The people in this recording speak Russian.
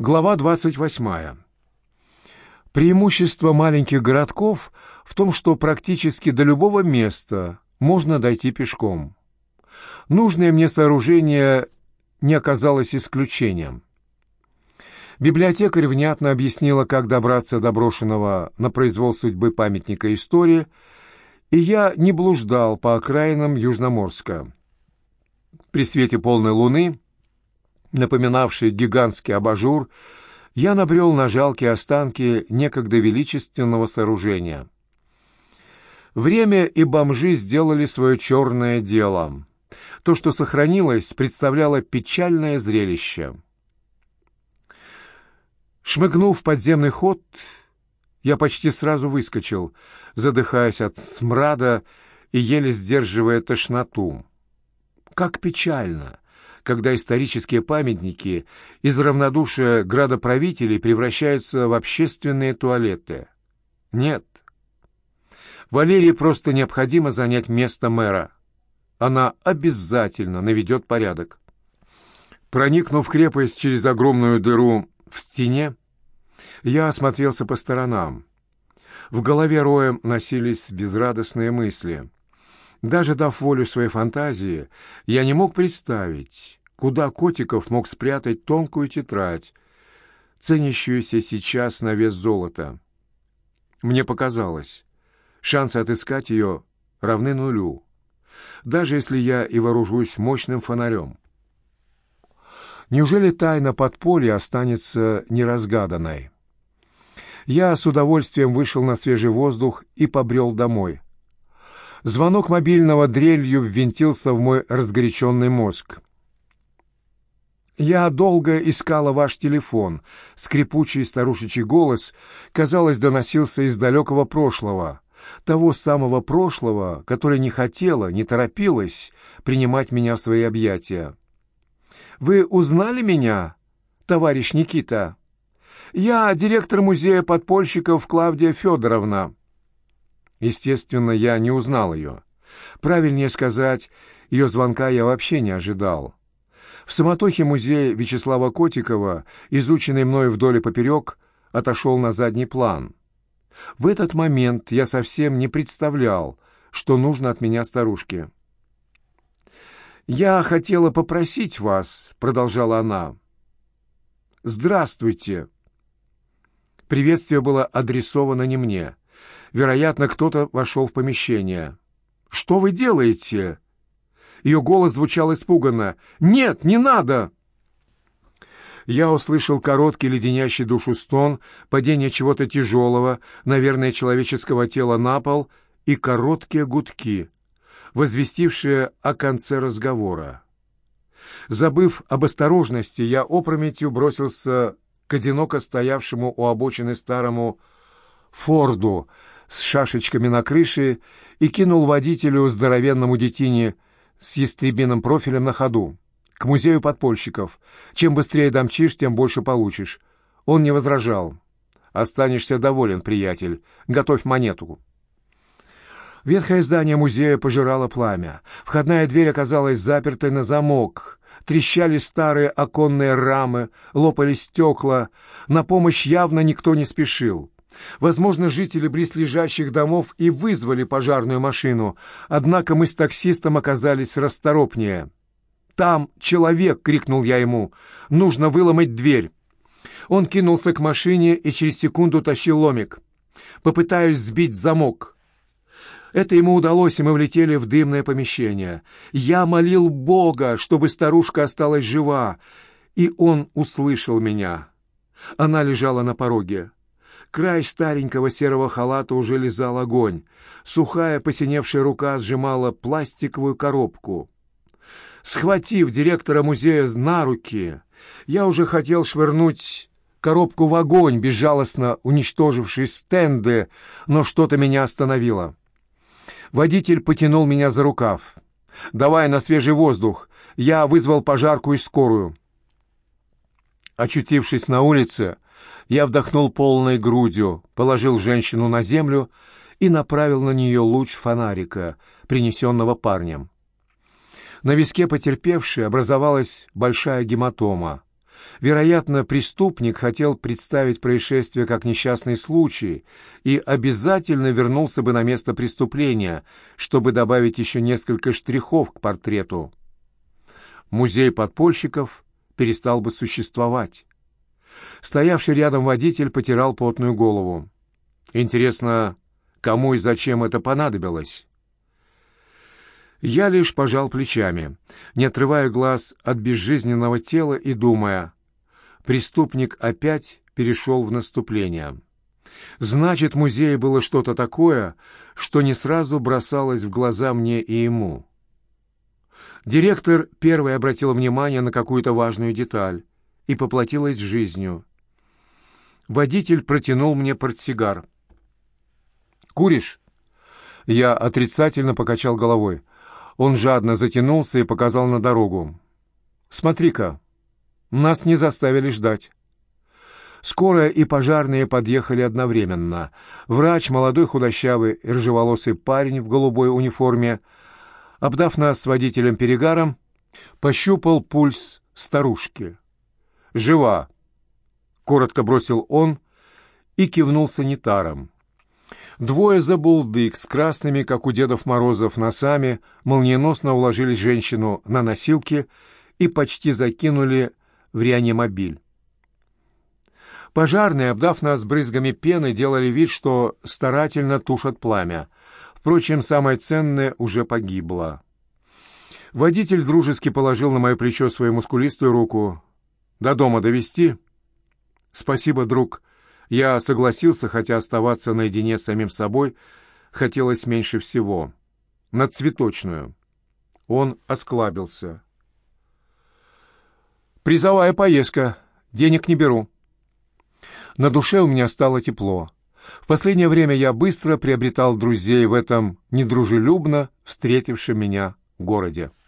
Глава 28. Преимущество маленьких городков в том, что практически до любого места можно дойти пешком. Нужное мне сооружение не оказалось исключением. Библиотекарь внятно объяснила, как добраться до брошенного на произвол судьбы памятника истории, и я не блуждал по окраинам Южноморска. При свете полной луны напоминавший гигантский абажур, я набрел на жалкие останки некогда величественного сооружения. Время и бомжи сделали свое черное дело. То, что сохранилось, представляло печальное зрелище. Шмыгнув подземный ход, я почти сразу выскочил, задыхаясь от смрада и еле сдерживая тошноту. Как печально! Когда исторические памятники из равнодушия градоправителей превращаются в общественные туалеты. Нет. Валерии просто необходимо занять место мэра. Она обязательно наведет порядок. Проникнув в крепость через огромную дыру в стене, я осмотрелся по сторонам. В голове роем носились безрадостные мысли. Даже дав волю своей фантазии, я не мог представить, куда Котиков мог спрятать тонкую тетрадь, ценящуюся сейчас на вес золота. Мне показалось, шансы отыскать ее равны нулю, даже если я и вооружусь мощным фонарем. Неужели тайна подполья останется неразгаданной? Я с удовольствием вышел на свежий воздух и побрел домой. Звонок мобильного дрелью ввинтился в мой разгоряченный мозг. «Я долго искала ваш телефон». Скрипучий старушечий голос, казалось, доносился из далекого прошлого. Того самого прошлого, которое не хотело, не торопилось принимать меня в свои объятия. «Вы узнали меня, товарищ Никита?» «Я директор музея подпольщиков Клавдия Федоровна». Естественно, я не узнал ее. Правильнее сказать, ее звонка я вообще не ожидал. В самотохе музея Вячеслава Котикова, изученный мною вдоль и поперек, отошел на задний план. В этот момент я совсем не представлял, что нужно от меня старушке. «Я хотела попросить вас», — продолжала она. «Здравствуйте». Приветствие было адресовано не мне. Вероятно, кто-то вошел в помещение. «Что вы делаете?» Ее голос звучал испуганно. «Нет, не надо!» Я услышал короткий леденящий душу стон, падение чего-то тяжелого, наверное, человеческого тела на пол, и короткие гудки, возвестившие о конце разговора. Забыв об осторожности, я опрометью бросился к одиноко стоявшему у обочины старому «Форду», с шашечками на крыше и кинул водителю здоровенному детине с ястребиным профилем на ходу. К музею подпольщиков. Чем быстрее домчишь, тем больше получишь. Он не возражал. Останешься доволен, приятель. Готовь монету. Ветхое здание музея пожирало пламя. Входная дверь оказалась запертой на замок. Трещали старые оконные рамы, лопались стекла. На помощь явно никто не спешил. Возможно, жители близлежащих домов и вызвали пожарную машину, однако мы с таксистом оказались расторопнее. «Там человек!» — крикнул я ему. «Нужно выломать дверь!» Он кинулся к машине и через секунду тащил ломик. Попытаюсь сбить замок. Это ему удалось, и мы влетели в дымное помещение. Я молил Бога, чтобы старушка осталась жива, и он услышал меня. Она лежала на пороге. Край старенького серого халата уже лизал огонь. Сухая посиневшая рука сжимала пластиковую коробку. Схватив директора музея на руки, я уже хотел швырнуть коробку в огонь, безжалостно уничтоживший стенды, но что-то меня остановило. Водитель потянул меня за рукав. «Давай на свежий воздух!» Я вызвал пожарку и скорую. Очутившись на улице, я вдохнул полной грудью, положил женщину на землю и направил на нее луч фонарика, принесенного парнем. На виске потерпевшей образовалась большая гематома. Вероятно, преступник хотел представить происшествие как несчастный случай и обязательно вернулся бы на место преступления, чтобы добавить еще несколько штрихов к портрету. Музей подпольщиков перестал бы существовать. Стоявший рядом водитель потирал потную голову. Интересно, кому и зачем это понадобилось? Я лишь пожал плечами, не отрывая глаз от безжизненного тела и думая, преступник опять перешел в наступление. Значит, в музее было что-то такое, что не сразу бросалось в глаза мне и ему. Директор первый обратил внимание на какую-то важную деталь и поплатилась жизнью. Водитель протянул мне портсигар. «Куришь?» Я отрицательно покачал головой. Он жадно затянулся и показал на дорогу. «Смотри-ка, нас не заставили ждать». Скорая и пожарные подъехали одновременно. Врач, молодой худощавый рыжеволосый парень в голубой униформе, обдав нас водителем перегаром, пощупал пульс старушки. «Жива!» — коротко бросил он и кивнул санитаром. Двое забулдык с красными, как у Дедов Морозов, носами молниеносно уложили женщину на носилки и почти закинули в реанимобиль. Пожарные, обдав нас брызгами пены, делали вид, что старательно тушат пламя. Впрочем, самое ценное уже погибло. Водитель дружески положил на мое плечо свою мускулистую руку. «До дома довести? «Спасибо, друг», я согласился, хотя оставаться наедине с самим собой хотелось меньше всего. На цветочную. Он осклабился. «Призовая поездка. Денег не беру». На душе у меня стало тепло. В последнее время я быстро приобретал друзей в этом недружелюбно встретившем меня городе.